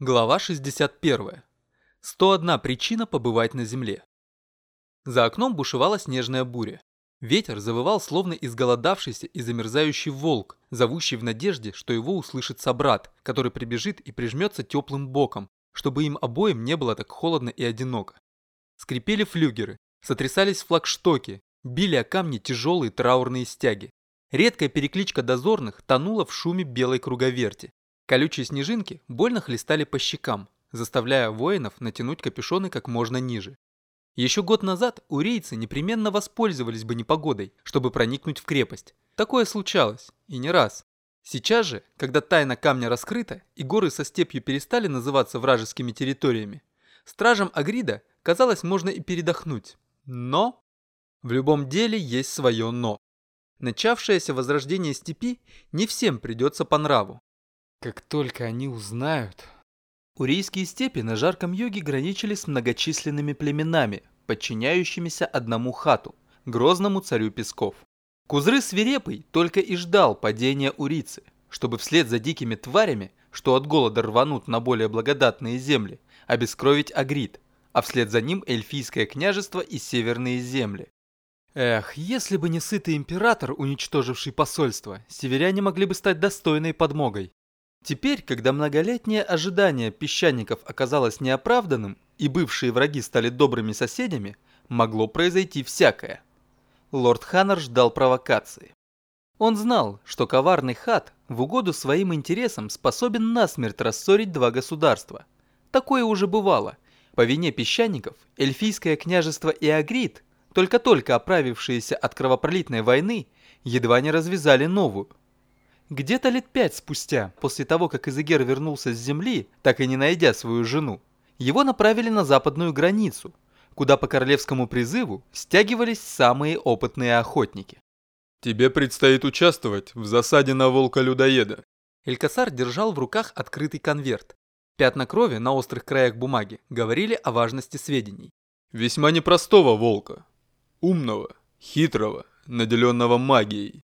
Глава 61. 101 причина побывать на земле. За окном бушевала снежная буря. Ветер завывал словно изголодавшийся и замерзающий волк, зовущий в надежде, что его услышит собрат, который прибежит и прижмется теплым боком, чтобы им обоим не было так холодно и одиноко. Скрипели флюгеры, сотрясались флагштоки, били о камни тяжелые траурные стяги. Редкая перекличка дозорных тонула в шуме белой круговерти. Колючие снежинки больно хлестали по щекам, заставляя воинов натянуть капюшоны как можно ниже. Еще год назад урейцы непременно воспользовались бы непогодой, чтобы проникнуть в крепость. Такое случалось, и не раз. Сейчас же, когда тайна камня раскрыта и горы со степью перестали называться вражескими территориями, стражам Агрида, казалось, можно и передохнуть. Но... В любом деле есть свое «но». Начавшееся возрождение степи не всем придется по нраву. Как только они узнают... Урийские степи на жарком юге граничили с многочисленными племенами, подчиняющимися одному хату, грозному царю песков. Кузры свирепый только и ждал падения Урицы, чтобы вслед за дикими тварями, что от голода рванут на более благодатные земли, обескровить Агрид, а вслед за ним эльфийское княжество и северные земли. Эх, если бы не сытый император, уничтоживший посольство, северяне могли бы стать достойной подмогой. Теперь, когда многолетнее ожидание песчаников оказалось неоправданным и бывшие враги стали добрыми соседями, могло произойти всякое. Лорд Ханнер ждал провокации. Он знал, что коварный хат в угоду своим интересам способен насмерть рассорить два государства. Такое уже бывало. По вине песчаников эльфийское княжество Иагрид, только-только оправившиеся от кровопролитной войны, едва не развязали новую. Где-то лет пять спустя, после того, как Изегер вернулся с земли, так и не найдя свою жену, его направили на западную границу, куда по королевскому призыву стягивались самые опытные охотники. «Тебе предстоит участвовать в засаде на волка-людоеда». Элькасар держал в руках открытый конверт. Пятна крови на острых краях бумаги говорили о важности сведений. «Весьма непростого волка. Умного, хитрого, наделенного магией».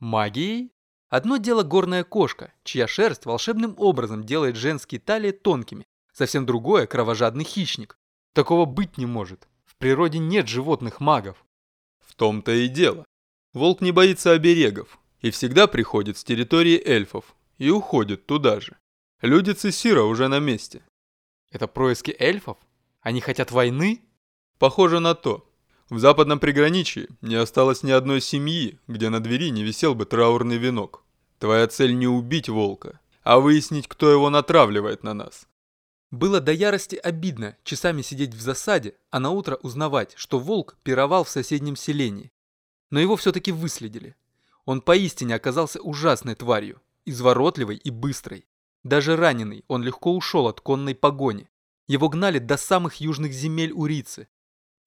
«Магией?» Одно дело горная кошка, чья шерсть волшебным образом делает женские талии тонкими. Совсем другое – кровожадный хищник. Такого быть не может. В природе нет животных-магов. В том-то и дело. Волк не боится оберегов и всегда приходит с территории эльфов и уходит туда же. Люди Цесира уже на месте. Это происки эльфов? Они хотят войны? Похоже на то. В западном приграничье не осталось ни одной семьи, где на двери не висел бы траурный венок. Твоя цель не убить волка, а выяснить, кто его натравливает на нас. Было до ярости обидно часами сидеть в засаде, а на утро узнавать, что волк пировал в соседнем селении. Но его все-таки выследили. Он поистине оказался ужасной тварью, изворотливой и быстрой. Даже раненый он легко ушел от конной погони. Его гнали до самых южных земель Урицы.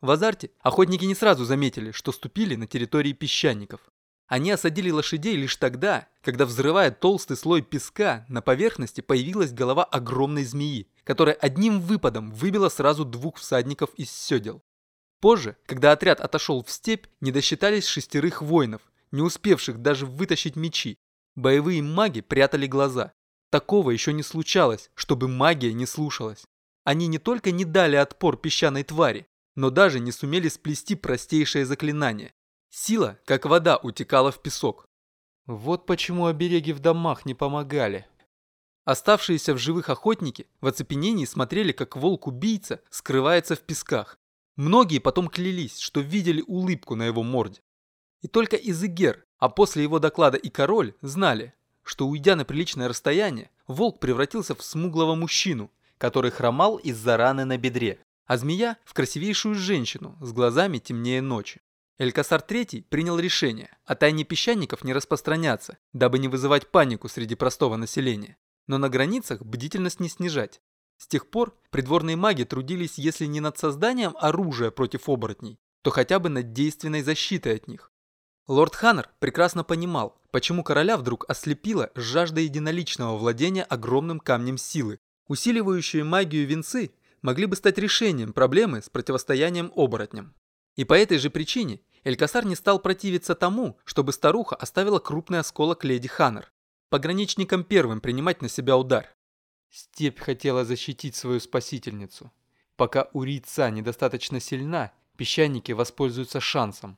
В азарте охотники не сразу заметили, что ступили на территории песчаников. Они осадили лошадей лишь тогда, когда, взрывая толстый слой песка, на поверхности появилась голова огромной змеи, которая одним выпадом выбила сразу двух всадников из седел. Позже, когда отряд отошел в степь, не досчитались шестерых воинов, не успевших даже вытащить мечи. Боевые маги прятали глаза. Такого еще не случалось, чтобы магия не слушалась. Они не только не дали отпор песчаной твари, но даже не сумели сплести простейшее заклинание. Сила, как вода, утекала в песок. Вот почему обереги в домах не помогали. Оставшиеся в живых охотники в оцепенении смотрели, как волк-убийца скрывается в песках. Многие потом клялись, что видели улыбку на его морде. И только Изыгер, а после его доклада и король, знали, что уйдя на приличное расстояние, волк превратился в смуглого мужчину, который хромал из-за раны на бедре, а змея в красивейшую женщину с глазами темнее ночи. Элькасар III принял решение о тайне песчаников не распространяться, дабы не вызывать панику среди простого населения, но на границах бдительность не снижать. С тех пор придворные маги трудились, если не над созданием оружия против оборотней, то хотя бы над действенной защитой от них. Лорд Ханнер прекрасно понимал, почему короля вдруг ослепила жажда единоличного владения огромным камнем силы. Усиливающие магию венцы могли бы стать решением проблемы с противостоянием оборотням. И по этой же причине Элькасар не стал противиться тому, чтобы старуха оставила крупный осколок леди Ханнер, пограничникам первым принимать на себя удар. Степь хотела защитить свою спасительницу. Пока Урица недостаточно сильна, песчаники воспользуются шансом.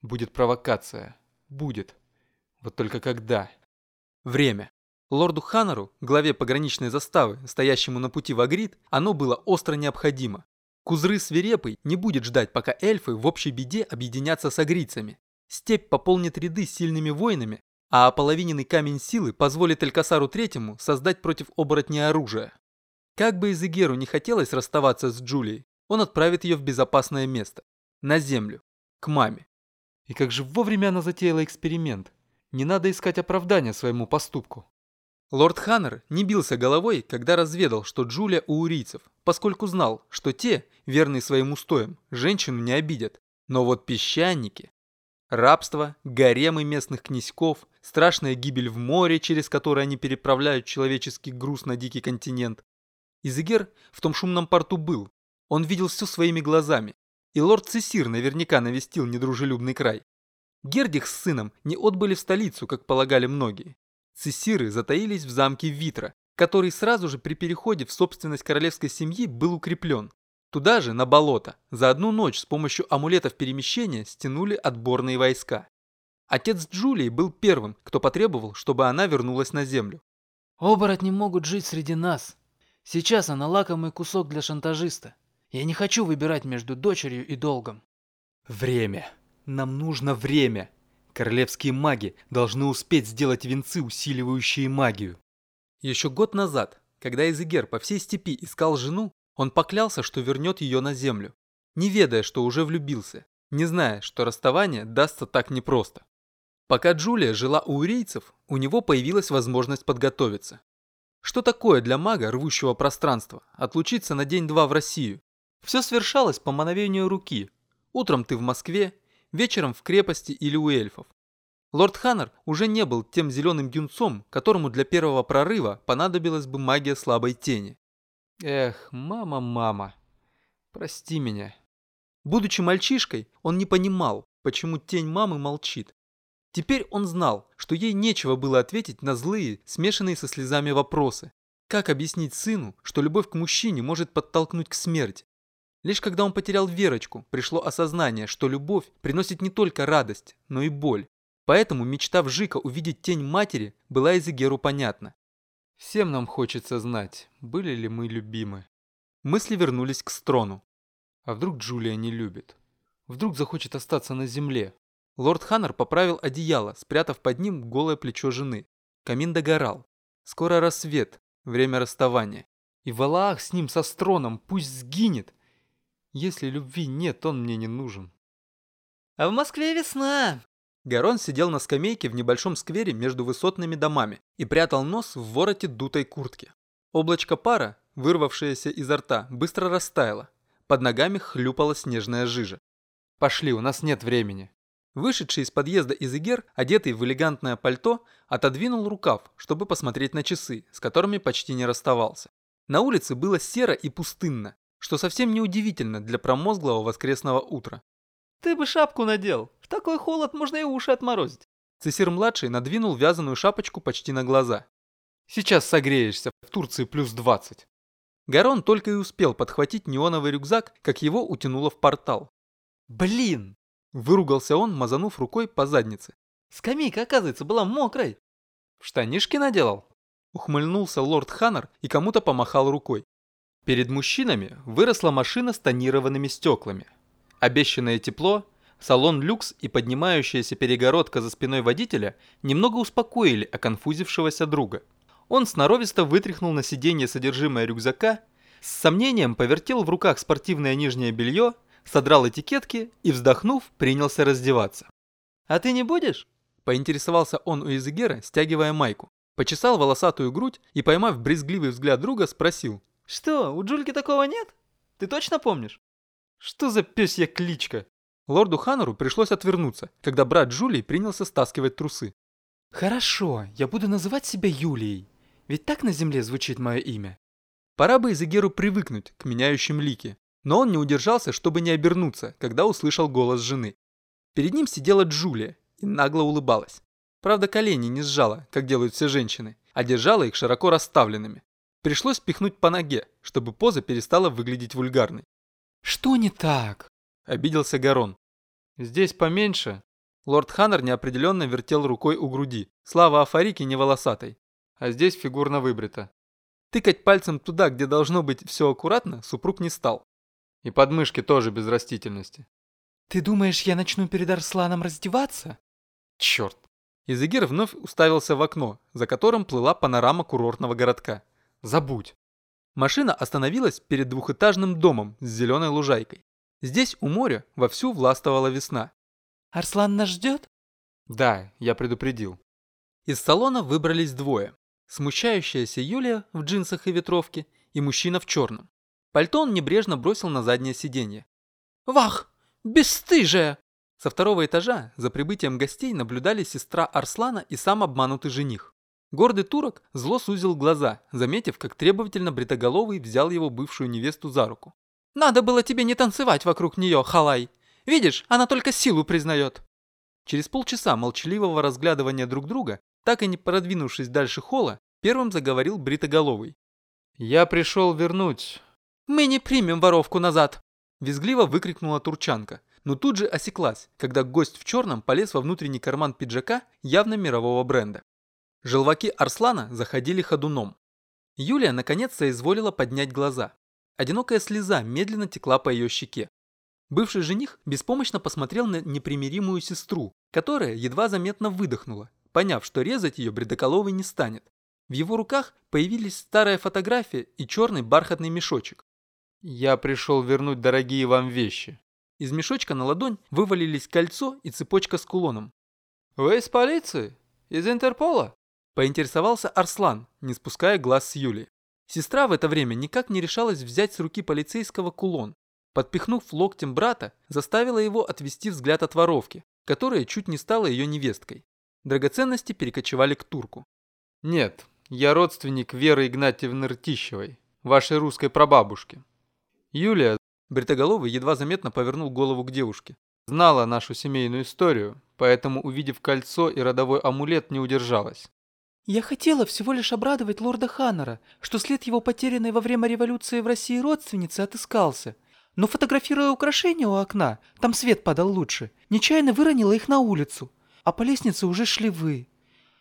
Будет провокация. Будет. Вот только когда? Время. Лорду Ханнеру, главе пограничной заставы, стоящему на пути в Агрид, оно было остро необходимо. Кузры свирепый не будет ждать, пока эльфы в общей беде объединятся с агрицами. Степь пополнит ряды сильными воинами, а ополовиненный камень силы позволит Элькасару Третьему создать против оборотня оружие. Как бы Изегеру не хотелось расставаться с Джулией, он отправит ее в безопасное место. На землю. К маме. И как же вовремя она затеяла эксперимент. Не надо искать оправдания своему поступку. Лорд Ханнер не бился головой, когда разведал, что Джулия у урийцев, поскольку знал, что те, верные своим устоям, женщину не обидят. Но вот песчаники... Рабство, гаремы местных князьков, страшная гибель в море, через которое они переправляют человеческий груз на дикий континент. Изегер в том шумном порту был. Он видел все своими глазами. И лорд Цесир наверняка навестил недружелюбный край. Гердих с сыном не отбыли в столицу, как полагали многие. Цессиры затаились в замке Витра, который сразу же при переходе в собственность королевской семьи был укреплен. Туда же, на болото, за одну ночь с помощью амулетов перемещения стянули отборные войска. Отец Джулии был первым, кто потребовал, чтобы она вернулась на землю. «Оборотни могут жить среди нас. Сейчас она лакомый кусок для шантажиста. Я не хочу выбирать между дочерью и долгом». «Время. Нам нужно время. Королевские маги должны успеть сделать венцы, усиливающие магию. Еще год назад, когда Изегер по всей степи искал жену, он поклялся, что вернет ее на землю, не ведая, что уже влюбился, не зная, что расставание дастся так непросто. Пока Джулия жила у урейцев, у него появилась возможность подготовиться. Что такое для мага, рвущего пространство, отлучиться на день-два в Россию? Все свершалось по мановению руки. Утром ты в Москве, вечером в крепости или у эльфов. Лорд Ханнер уже не был тем зеленым юнцом, которому для первого прорыва понадобилась бы магия слабой тени. Эх, мама, мама, прости меня. Будучи мальчишкой, он не понимал, почему тень мамы молчит. Теперь он знал, что ей нечего было ответить на злые, смешанные со слезами вопросы. Как объяснить сыну, что любовь к мужчине может подтолкнуть к смерти? Лишь когда он потерял Верочку, пришло осознание, что любовь приносит не только радость, но и боль. Поэтому мечта Вжика увидеть тень матери была Изегеру понятна. Всем нам хочется знать, были ли мы любимы. Мысли вернулись к Строну. А вдруг Джулия не любит? Вдруг захочет остаться на земле? Лорд Ханнер поправил одеяло, спрятав под ним голое плечо жены. Камин догорал. Скоро рассвет, время расставания. И Валаах с ним со Строном пусть сгинет, если любви нет, он мне не нужен. А в Москве весна. Гарон сидел на скамейке в небольшом сквере между высотными домами и прятал нос в вороте дутой куртки. Облачко пара, вырвавшееся изо рта, быстро растаяло. Под ногами хлюпала снежная жижа. «Пошли, у нас нет времени». Вышедший из подъезда Изегер, одетый в элегантное пальто, отодвинул рукав, чтобы посмотреть на часы, с которыми почти не расставался. На улице было серо и пустынно, что совсем неудивительно для промозглого воскресного утра. «Ты бы шапку надел, в такой холод можно и уши отморозить». Цесир-младший надвинул вязаную шапочку почти на глаза. «Сейчас согреешься, в Турции плюс 20». Гарон только и успел подхватить неоновый рюкзак, как его утянуло в портал. «Блин!» – выругался он, мазанув рукой по заднице. «Скамейка, оказывается, была мокрой». «В штанишки наделал?» Ухмыльнулся лорд Ханнер и кому-то помахал рукой. Перед мужчинами выросла машина с тонированными стеклами. Обещанное тепло, салон люкс и поднимающаяся перегородка за спиной водителя немного успокоили оконфузившегося друга. Он сноровисто вытряхнул на сиденье содержимое рюкзака, с сомнением повертел в руках спортивное нижнее белье, содрал этикетки и, вздохнув, принялся раздеваться. «А ты не будешь?» – поинтересовался он у Изегера, стягивая майку. Почесал волосатую грудь и, поймав брезгливый взгляд друга, спросил. «Что, у Джульки такого нет? Ты точно помнишь?» «Что за пёсья кличка?» Лорду Ханнеру пришлось отвернуться, когда брат Джулии принялся стаскивать трусы. «Хорошо, я буду называть себя Юлией, ведь так на земле звучит мое имя». Пора бы Изегеру привыкнуть к меняющим лике, но он не удержался, чтобы не обернуться, когда услышал голос жены. Перед ним сидела Джулия и нагло улыбалась. Правда, колени не сжала, как делают все женщины, а держала их широко расставленными. Пришлось пихнуть по ноге, чтобы поза перестала выглядеть вульгарной. Что не так? Обиделся Гарон. Здесь поменьше. Лорд Ханнер неопределенно вертел рукой у груди. Слава Афарике не волосатой. А здесь фигурно выбрито. Тыкать пальцем туда, где должно быть все аккуратно, супруг не стал. И подмышки тоже без растительности. Ты думаешь, я начну перед Арсланом раздеваться? Черт. Изегир вновь уставился в окно, за которым плыла панорама курортного городка. Забудь. Машина остановилась перед двухэтажным домом с зеленой лужайкой. Здесь у моря вовсю властвовала весна. Арслан нас ждет? Да, я предупредил. Из салона выбрались двое. Смущающаяся Юлия в джинсах и ветровке и мужчина в черном. Пальто он небрежно бросил на заднее сиденье. «Вах! Бесстыжая!» Со второго этажа за прибытием гостей наблюдали сестра Арслана и сам обманутый жених. Гордый турок зло сузил глаза, заметив, как требовательно бритоголовый взял его бывшую невесту за руку. «Надо было тебе не танцевать вокруг нее, халай! Видишь, она только силу признает!» Через полчаса молчаливого разглядывания друг друга, так и не продвинувшись дальше холла, первым заговорил бритоголовый. «Я пришел вернуть...» «Мы не примем воровку назад!» Визгливо выкрикнула турчанка, но тут же осеклась, когда гость в черном полез во внутренний карман пиджака явно мирового бренда. Желваки Арслана заходили ходуном. Юлия наконец соизволила поднять глаза. Одинокая слеза медленно текла по ее щеке. Бывший жених беспомощно посмотрел на непримиримую сестру, которая едва заметно выдохнула, поняв, что резать ее бредоколовый не станет. В его руках появились старая фотография и черный бархатный мешочек. «Я пришел вернуть дорогие вам вещи». Из мешочка на ладонь вывалились кольцо и цепочка с кулоном. «Вы из полиции? Из Интерпола?» Поинтересовался Арслан, не спуская глаз с Юли. Сестра в это время никак не решалась взять с руки полицейского кулон. Подпихнув локтем брата, заставила его отвести взгляд от воровки, которая чуть не стала ее невесткой. Драгоценности перекочевали к турку. «Нет, я родственник Веры Игнатьевны Ртищевой, вашей русской прабабушки. Юлия, Бритоголовый едва заметно повернул голову к девушке. Знала нашу семейную историю, поэтому, увидев кольцо и родовой амулет, не удержалась. «Я хотела всего лишь обрадовать лорда Ханнера, что след его потерянной во время революции в России родственницы отыскался. Но фотографируя украшения у окна, там свет падал лучше, нечаянно выронила их на улицу, а по лестнице уже шли вы.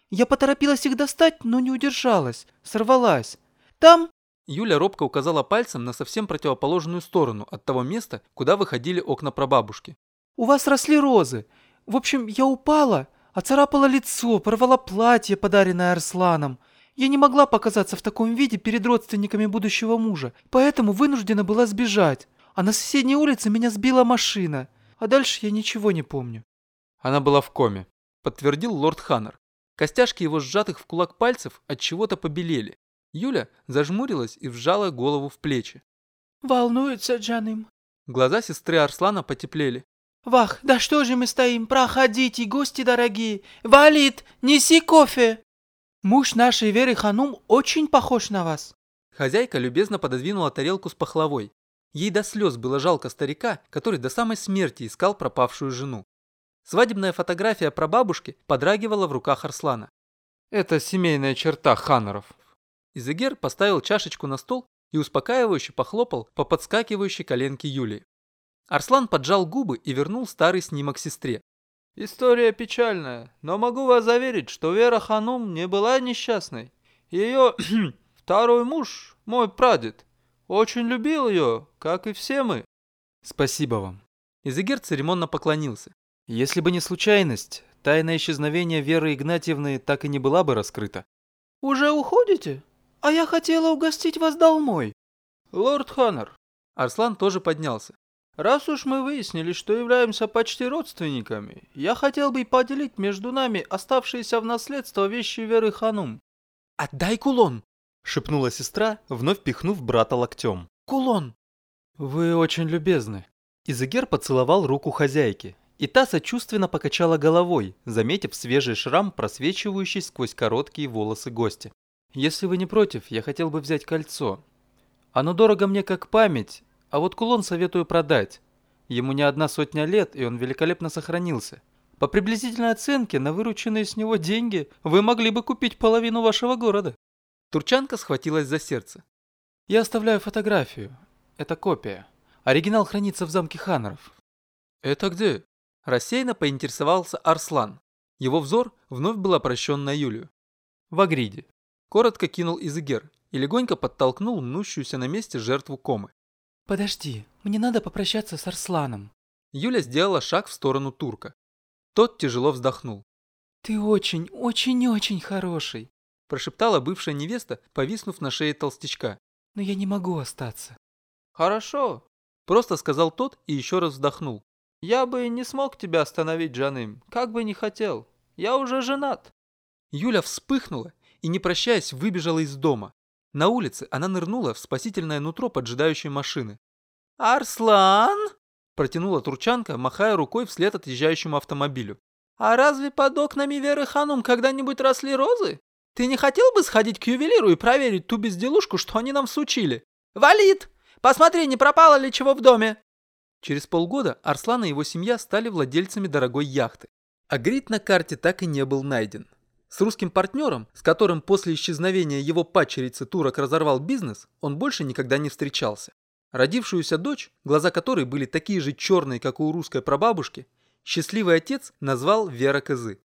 Я поторопилась их достать, но не удержалась, сорвалась. Там Юля робко указала пальцем на совсем противоположную сторону от того места, куда выходили окна прабабушки. «У вас росли розы. В общем, я упала, оцарапала лицо, порвала платье, подаренное Арсланом. Я не могла показаться в таком виде перед родственниками будущего мужа, поэтому вынуждена была сбежать. А на соседней улице меня сбила машина. А дальше я ничего не помню». Она была в коме, подтвердил лорд Ханнер. Костяшки его сжатых в кулак пальцев от чего-то побелели. Юля зажмурилась и вжала голову в плечи. «Волнуется Джаным». Глаза сестры Арслана потеплели. «Вах, да что же мы стоим? Проходите, гости дорогие! Валит, неси кофе!» «Муж нашей Веры Ханум очень похож на вас!» Хозяйка любезно пододвинула тарелку с пахлавой. Ей до слез было жалко старика, который до самой смерти искал пропавшую жену. Свадебная фотография прабабушки подрагивала в руках Арслана. «Это семейная черта Ханнеров», Изегер поставил чашечку на стол и успокаивающе похлопал по подскакивающей коленке Юлии. Арслан поджал губы и вернул старый снимок сестре. «История печальная, но могу вас заверить, что Вера Ханум не была несчастной. Ее второй муж, мой прадед, очень любил ее, как и все мы». «Спасибо вам». Изегер церемонно поклонился. «Если бы не случайность, тайна исчезновения Веры Игнатьевны так и не была бы раскрыта». «Уже уходите?» «А я хотела угостить вас долмой». «Лорд Ханнер». Арслан тоже поднялся. «Раз уж мы выяснили, что являемся почти родственниками, я хотел бы поделить между нами оставшиеся в наследство вещи Веры Ханум». «Отдай кулон!» — шепнула сестра, вновь пихнув брата локтем. «Кулон!» «Вы очень любезны». Изегер поцеловал руку хозяйки, и та сочувственно покачала головой, заметив свежий шрам, просвечивающий сквозь короткие волосы гостя. Если вы не против, я хотел бы взять кольцо. Оно дорого мне как память, а вот кулон советую продать. Ему не одна сотня лет, и он великолепно сохранился. По приблизительной оценке, на вырученные с него деньги вы могли бы купить половину вашего города. Турчанка схватилась за сердце. Я оставляю фотографию. Это копия. Оригинал хранится в замке Ханнеров. Это где? Рассеянно поинтересовался Арслан. Его взор вновь был обращен на Юлию. В Агриде. Коротко кинул Изегер и легонько подтолкнул мнущуюся на месте жертву комы. Подожди, мне надо попрощаться с Арсланом. Юля сделала шаг в сторону турка. Тот тяжело вздохнул. Ты очень, очень-очень хороший. Прошептала бывшая невеста, повиснув на шее толстячка. Но я не могу остаться. Хорошо. Просто сказал тот и еще раз вздохнул. Я бы не смог тебя остановить, Джаным, как бы не хотел. Я уже женат. Юля вспыхнула и, не прощаясь, выбежала из дома. На улице она нырнула в спасительное нутро поджидающей машины. «Арслан!» – протянула турчанка, махая рукой вслед отъезжающему автомобилю. «А разве под окнами Веры Ханум когда-нибудь росли розы? Ты не хотел бы сходить к ювелиру и проверить ту безделушку, что они нам всучили? Валит! Посмотри, не пропало ли чего в доме!» Через полгода Арслан и его семья стали владельцами дорогой яхты. А Грит на карте так и не был найден. С русским партнером, с которым после исчезновения его падчерицы турок разорвал бизнес, он больше никогда не встречался. Родившуюся дочь, глаза которой были такие же черные, как у русской прабабушки, счастливый отец назвал Вера Козы.